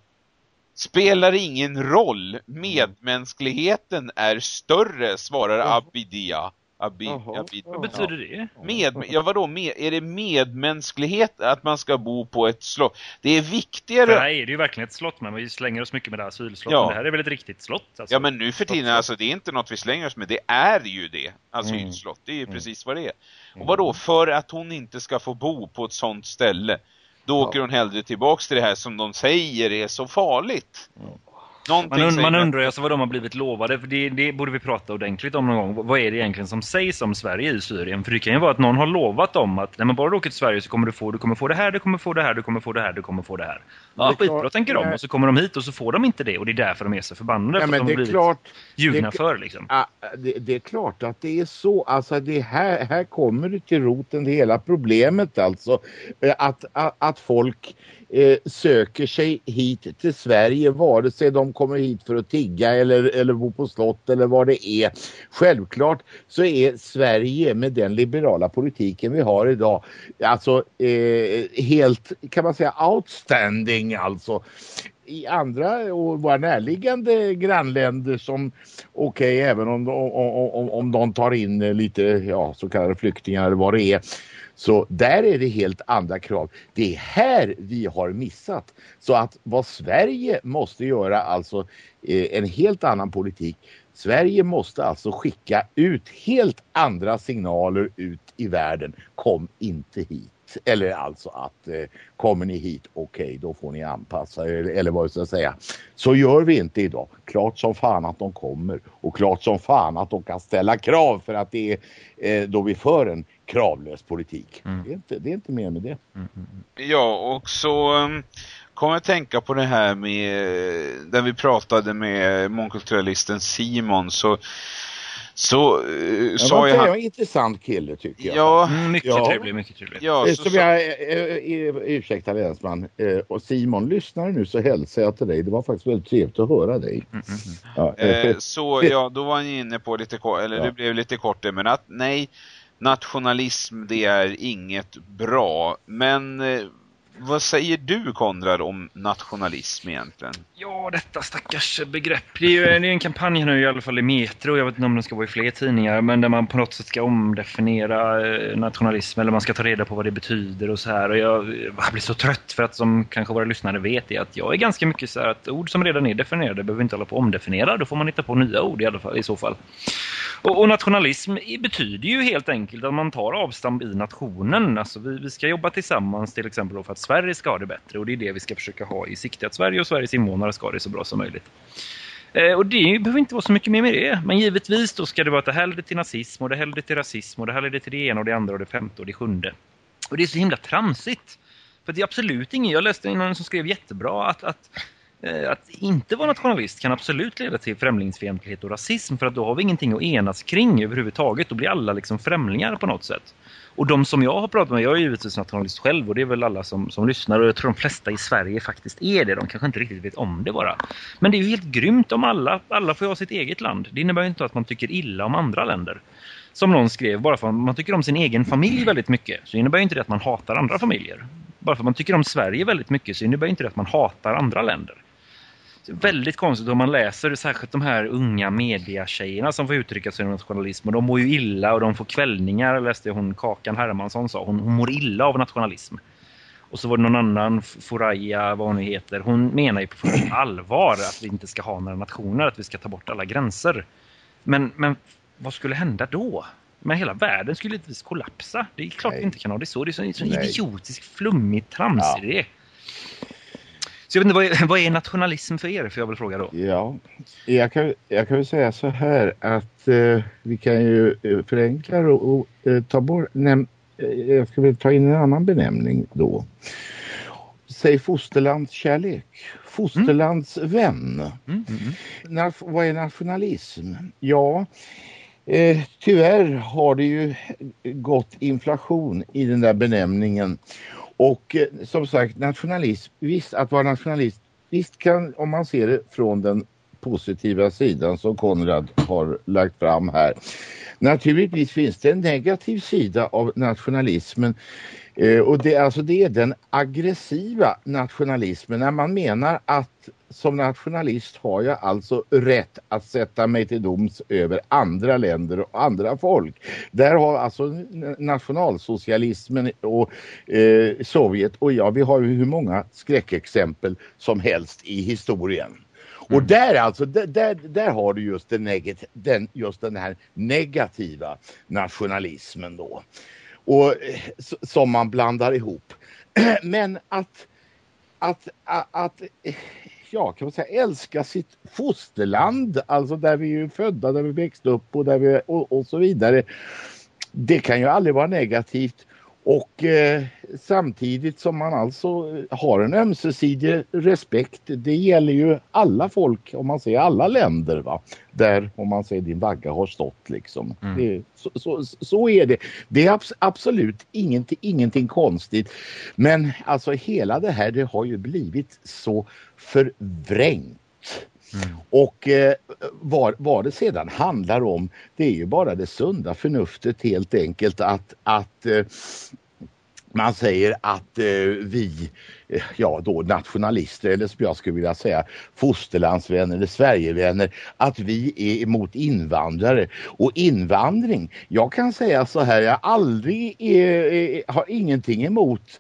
Spelar ingen roll. Medmänskligheten är större, svarar. Abidia. Abi. Abid, Vad betyder det? Med, ja vadå, med, är det medmänsklighet att man ska bo på ett slott? Det är viktigare... För här är det ju verkligen ett slott, men vi slänger oss mycket med det här asylslottet. Ja. Det här är väl ett riktigt slott? Alltså. Ja men nu för tiden, alltså det är inte något vi slänger oss med, det är ju det. Asylslott, det är ju Mm. precis vad det är. Och vadå, för att hon inte ska få bo på ett sånt ställe, då Ja. åker hon hellre tillbaks till det här som de säger är så farligt. Någonting Man, und, man undrar ju alltså vad de har blivit lovade, för det, det borde vi prata ordentligt om någon gång. Vad- är det egentligen som sägs om Sverige i Syrien? För det kan ju vara att någon har lovat dem att nej, men bara du åker till Sverige så kommer du få, du kommer få det här, du kommer få det här, du kommer få det här, du kommer få det här. Det Ja, klart- skitbra tänker de. Och så kommer de hit och så får de inte det. Och det är därför de är så förbannade. Nej, för att men de det har klart, ljugna det- för liksom. Ja, det, det är klart att det är så. Alltså det här, här kommer det till roten till hela problemet alltså. Att, att, att folk eh, söker sig hit till Sverige vare sig de kommer hit för att tigga eller, eller bo på slott eller vad det är. Självklart så är Sverige med den liberala politiken vi har idag alltså eh, helt kan man säga outstanding alltså i andra och våra närliggande grannländer som okej även om, om, om, om de tar in lite ja, så kallade flyktingar eller vad det är så där är det helt andra krav. Det är här vi har missat. Så att vad Sverige måste göra alltså eh, en helt annan politik. Sverige måste alltså skicka ut helt andra signaler ut i världen. Kom inte hit. Eller alltså att eh, kommer ni hit, okej då får ni anpassa er eller vad jag ska säga. Så gör vi inte idag. Klart som fan att de kommer och klart som fan att de kan ställa krav för att det är eh, då vi för en kravlös politik. Mm. Det, är inte, det är inte mer med det. Ja, och så um, kommer jag tänka på det här med, där vi pratade med mångkulturalisten Simon, så, så uh, Det sa var jag en han... intressant kille tycker jag. Ja, Mm, mycket Ja. trevlig, mycket trevlig. ja, Eh, så, Som så, jag, eh, ursäkta länsman, eh, och Simon lyssnar nu så hälsar jag till dig. Det var faktiskt väldigt trevligt att höra dig. Mm, mm, mm. Ja, så ja, då var han inne på lite kort, eller Ja. det blev lite kort men att nej, nationalism det är inget bra. Men eh, vad säger du Konrad om nationalism egentligen? Ja, detta stackars begrepp. Det är ju det är en kampanj nu i alla fall i Metro, jag vet inte om den ska vara i fler tidningar, men där man på något sätt ska omdefiniera eh, nationalism eller man ska ta reda på vad det betyder och så här. Och jag, jag blir så trött för att som kanske våra lyssnare vet är att jag är ganska mycket så här att ord som redan är definierade behöver inte hålla på att omdefiniera, då får man hitta på nya ord i alla fall i så fall. Och, och nationalism betyder ju helt enkelt att man tar avstamp i nationen. Alltså vi, vi ska jobba tillsammans till exempel för att Sverige ska ha det bättre och det är det vi ska försöka ha i sikte att Sverige och Sveriges invånare ska ha det så bra som möjligt. Eh, och det behöver inte vara så mycket mer med det. Men givetvis då ska det vara att det här leder till nazism och det här leder till rasism och det här leder till det ena och det andra och det femte och det sjunde. Och det är så himla tramsigt. För det är absolut ingen, jag läste någon som skrev jättebra att, att Eh, att inte vara nationalist kan absolut leda till främlingsfientlighet och rasism för att då har vi ingenting att enas kring överhuvudtaget. Då blir alla liksom främlingar på något sätt. Och de som jag har pratat med, jag är givetvis nationalist själv och det är väl alla som, som lyssnar och jag tror de flesta i Sverige faktiskt är det. De kanske inte riktigt vet om det bara. Men det är ju helt grymt om alla, alla får ha sitt eget land. Det innebär ju inte att man tycker illa om andra länder. Som någon skrev, bara för att man tycker om sin egen familj väldigt mycket så innebär ju inte det att man hatar andra familjer. Bara för att man tycker om Sverige väldigt mycket så innebär inte det att man hatar andra länder väldigt konstigt om man läser särskilt de här unga mediatjejerna som får uttrycka sig om nationalism. Och de mår ju illa och de får kvällningar, läste hon Kakan Hermansson sa. Hon, hon mår illa av nationalism. Och så var det någon annan, Foraya, vad hon heter. Hon menar ju på allvar att vi inte ska ha några nationer, att vi ska ta bort alla gränser. Men, men vad skulle hända då? Men hela världen skulle givetvis kollapsa. Det är klart Nej. vi inte kan ha det så. Det är så, en idiotisk, flummig tramsidé. Ja. Så jag vet inte, vad är, vad är nationalism för er? För jag vill fråga då. Ja, jag kan, jag kan väl säga så här att eh, vi kan ju eh, förenkla och, och eh, ta bort, näm, eh, jag ska väl ta in en annan benämning då. Säg fosterlandskärlek, fosterlandsvän. Mm. Mm, mm. När, vad är nationalism? Ja, Eh, tyvärr har det ju gått inflation i den där benämningen och eh, som sagt nationalism, visst att vara nationalist, visst kan om man ser det från den positiva sidan som Konrad har lagt fram här. Naturligtvis finns det en negativ sida av nationalismen eh, och det, alltså det är den aggressiva nationalismen när man menar att som nationalist har jag alltså rätt att sätta mig till doms över andra länder och andra folk. Där har alltså nationalsocialismen och eh, Sovjet och ja, vi har ju hur många skräckexempel som helst i historien. Mm. Och där alltså, där, där har du just den, den, just den här negativa nationalismen då. Och eh, som man blandar ihop. Men att, att, att, att ja, kan man säga, älska sitt fosterland, alltså där vi är födda, där vi växte upp och, där vi, och, och så vidare. Det kan ju aldrig vara negativt och eh, samtidigt som man alltså har en ömsesidig respekt, det gäller ju alla folk, om man säger alla länder va, där om man säger din vagga har stått liksom. Mm. Det, så, så, så, är det. Det är abs absolut ingenting, ingenting konstigt. Men alltså hela det här det har ju blivit så förvrängt. Mm. Och eh, vad, vad det sedan handlar om det är ju bara det sunda förnuftet helt enkelt att, att eh, man säger att eh, vi, eh, ja då nationalister eller som jag skulle vilja säga fosterlandsvänner eller Sverigevänner, att vi är emot invandrare. Och invandring, jag kan säga så här, jag aldrig är, har ingenting emot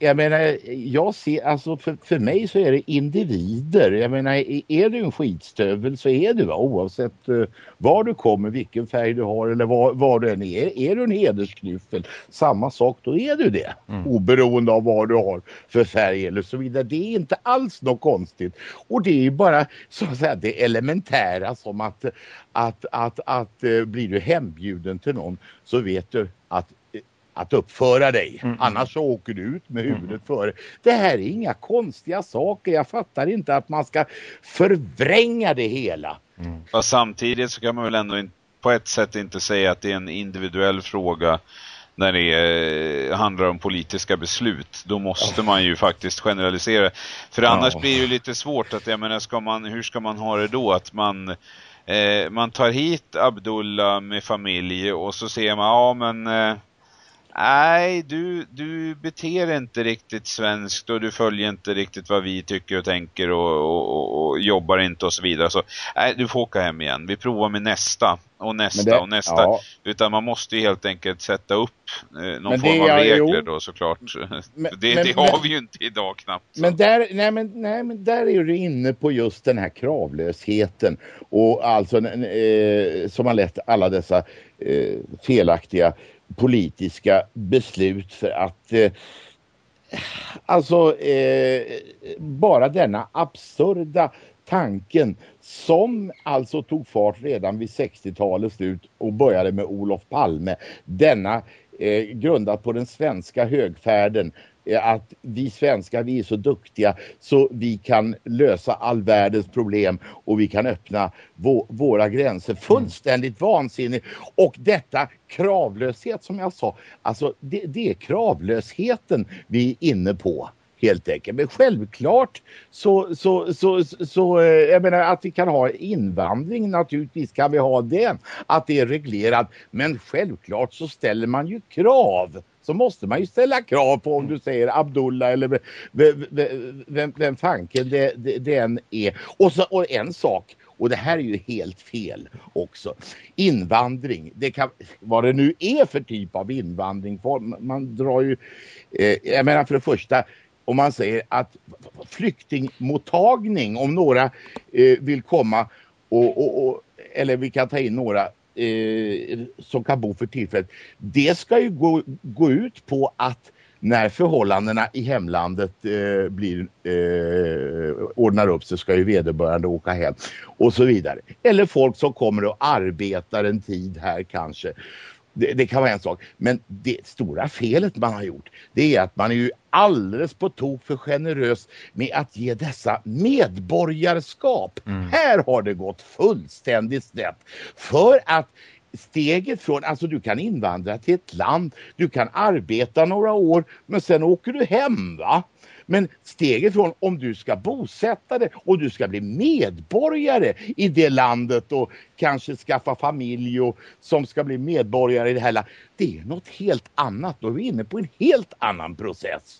jag menar, jag ser, alltså för, för mig så är det individer. Jag menar, är du en skitstövel så är du oavsett uh, var du kommer, vilken färg du har eller var, var du än är. Är du en hedersknyffel, samma sak, då är du det. Mm. Oberoende av vad du har för färg eller så vidare. Det är inte alls något konstigt. Och det är bara så att säga det elementära som att, att, att, att, att uh, blir du hembjuden till någon så vet du att att uppföra dig. Mm. Annars så åker du ut med huvudet mm. före. Det här är inga konstiga saker. Jag fattar inte att man ska förvränga det hela. Mm. Och samtidigt så kan man väl ändå på ett sätt inte säga att det är en individuell fråga när det är, handlar om politiska beslut. Då måste man ju faktiskt generalisera. För annars blir det ju lite svårt att, jag menar, ska man, hur ska man ha det då? Att man eh, man tar hit Abdullah med familj och så ser man, ja men eh, nej du, du beter inte riktigt svenskt och du följer inte riktigt vad vi tycker och tänker och, och, och, jobbar inte och så vidare. Så nej, du får åka hem igen. Vi provar med nästa och nästa det- och nästa. ja. Utan man måste ju helt enkelt sätta upp eh, någon form av regler då såklart. Men- det men- det har men- vi ju inte idag knappt. så. Men där, nej, men, nej, men där är du inne på just den här kravlösheten och alltså eh, som har lett alla dessa eh, felaktiga politiska beslut för att eh, alltså eh, bara denna absurda tanken som alltså tog fart redan vid 60-talets slut och började med Olof Palme. Denna eh, grundat på den svenska högfärden att vi svenskar vi är så duktiga så vi kan lösa all världens problem och vi kan öppna vå- våra gränser. Fullständigt vansinnigt. Och detta kravlöshet som jag sa, alltså det, det är kravlösheten vi är inne på helt enkelt. Men självklart så, så, så, så, så eh, jag menar att vi kan ha invandring, naturligtvis kan vi ha det, att det är reglerat. Men självklart så ställer man ju krav. Så måste man ju ställa krav på om du säger Abdullah eller vem, vem, vem, fanken det, det, det än är. Och, så, och en sak, och det här är ju helt fel också. Invandring, det kan, vad det nu är för typ av invandring. Man drar ju, eh, jag menar för det första, om man säger att flyktingmottagning, om några eh, vill komma och, och, och, eller vi kan ta in några eh, som kan bo för tillfället. Det ska ju gå, gå ut på att när förhållandena i hemlandet eh, blir, eh, ordnar upp så ska ju vederbörande åka hem och så vidare. Eller folk som kommer och arbetar en tid här kanske. Det, det kan vara en sak. Men det stora felet man har gjort det är att man är ju alldeles på tok för generös med att ge dessa medborgarskap. Här har det gått fullständigt snett. För att steget från, alltså du kan invandra till ett land, du kan arbeta några år men sen åker du hem va. Men steget från om du ska bosätta dig och du ska bli medborgare i det landet och kanske skaffa familj och som ska bli medborgare i det här landet. Det är något helt annat. Då är vi inne på en helt annan process.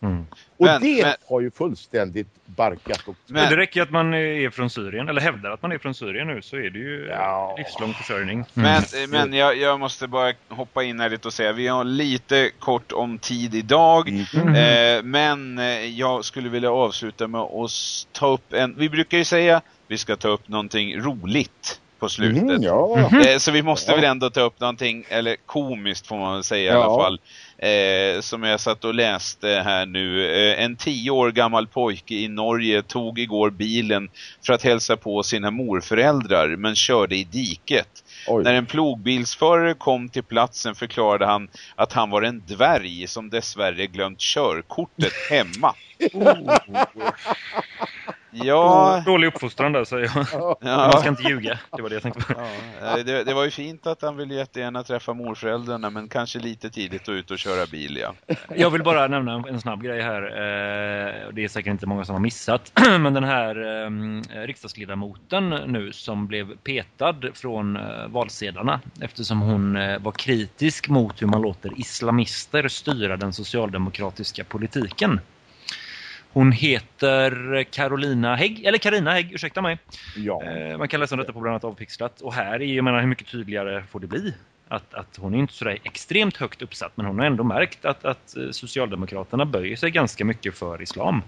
Och Men- det men- har ju fullständigt barkat. Och... Men- Det räcker att man är från Syrien, eller hävdar att man är från Syrien nu, så är det ju Ja. livslång försörjning. Men, men jag, jag måste bara hoppa in här lite och säga, vi har lite kort om tid idag. Eh, men eh, jag skulle vilja avsluta med att ta upp en, vi brukar ju säga vi ska ta upp någonting roligt på slutet. Mm, ja. Eh, så vi måste väl ändå ta upp någonting, eller komiskt får man väl säga i Ja. alla fall. Eh, som jag satt och läste här nu. Eh, en tio år gammal pojke i Norge tog igår bilen för att hälsa på sina morföräldrar men körde i diket. Oj. När en plogbilsförare kom till platsen förklarade han att han var en dvärg som dessvärre glömt körkortet hemma. Ja, Dålig uppfostran där, säger jag. Man ja. ska inte ljuga. Det var det jag tänkte på. Ja, det, det var ju fint att han ville jättegärna träffa morföräldrarna men kanske lite tidigt att ut och köra bil, ja. Jag vill bara nämna en- snabb grej här. Eh, Det är säkert inte många som har missat. Men den här eh, riksdagsledamoten nu som blev petad från eh, valsedlarna eftersom hon var kritisk mot hur man låter islamister styra den socialdemokratiska politiken. Hon heter Carolina Hägg, eller Karina Hägg, ursäkta mig. Ja. Eh, Man kan läsa om detta på bland annat Avpixlat. Och här är ju, jag menar, hur mycket tydligare får det bli? Att, att hon är inte sådär extremt högt uppsatt, men hon har ändå märkt att, att eh, Socialdemokraterna böjer sig ganska mycket för islam.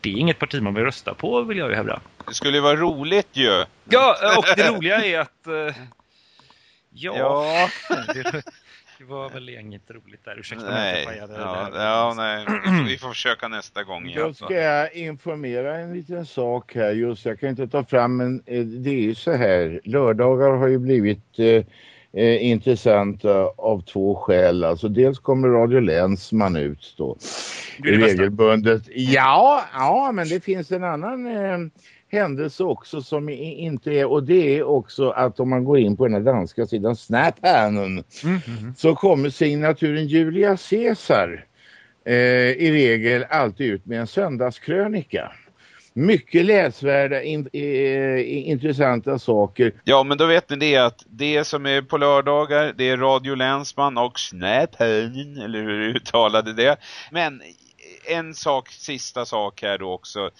Det är inget parti man vill rösta på, vill jag ju hävda. Det skulle ju vara roligt ju. Ja, och det roliga är att... eh, Ja, Ja. Det, det var väl inget roligt där. Ursäkta mig Nej, att jag ja, där. ja, nej. Vi får försöka nästa gång. Då ska jag informera en liten sak här. Just jag kan inte ta fram men eh, det är ju så här. Lördagar har ju blivit eh, eh, intressanta av två skäl. Alltså dels kommer Radio Länsman ut då. Det det bästa. regelbundet. Ja, ja, men det finns en annan eh, händelse också som inte är och det är också att om man går in på den här danska sidan Snaphanen Mm, mm, så kommer signaturen Julia Caesar eh, i regel alltid ut med en söndagskrönika. mycket läsvärda, in, eh, intressanta saker. Ja, men då vet ni det att det som är på lördagar, det är Radio Länsman och Snäphön, eller hur du uttalade det. Men en sak, sista sak här då också.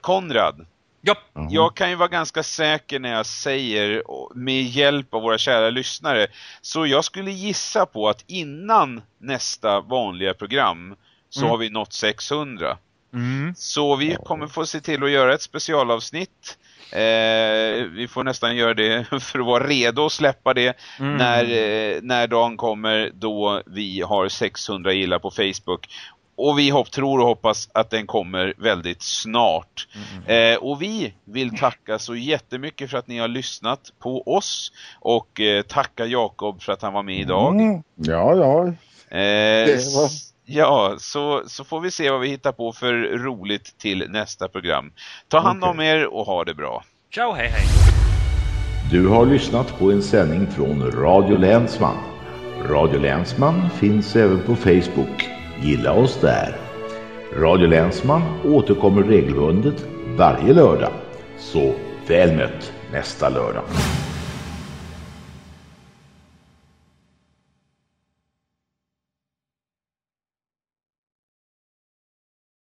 Konrad, Ja. jag kan ju vara ganska säker när jag säger med hjälp av våra kära lyssnare. Så jag skulle gissa på att innan nästa vanliga program så Mm. har vi nått 600. Mm. Så vi kommer få se till att göra ett specialavsnitt. Eh, vi får nästan göra det för att vara redo att släppa det Mm. när, eh, när dagen kommer då vi har 600 gillar på Facebook. Och vi hopp, tror och hoppas att den kommer väldigt snart. Eh, och vi vill tacka så jättemycket för att ni har lyssnat på oss. Och eh, tacka Jakob för att han var med idag. Mm. Ja, ja. Eh, var- Ja, så, så får vi se vad vi hittar på för roligt till nästa program. Ta hand om er och ha det bra. Ciao, hej hej. Du har lyssnat på en sändning från Radio Länsman. Radio Länsman finns även på Facebook. Gilla oss där. Radio Länsman återkommer regelbundet varje lördag. Så väl mött nästa lördag.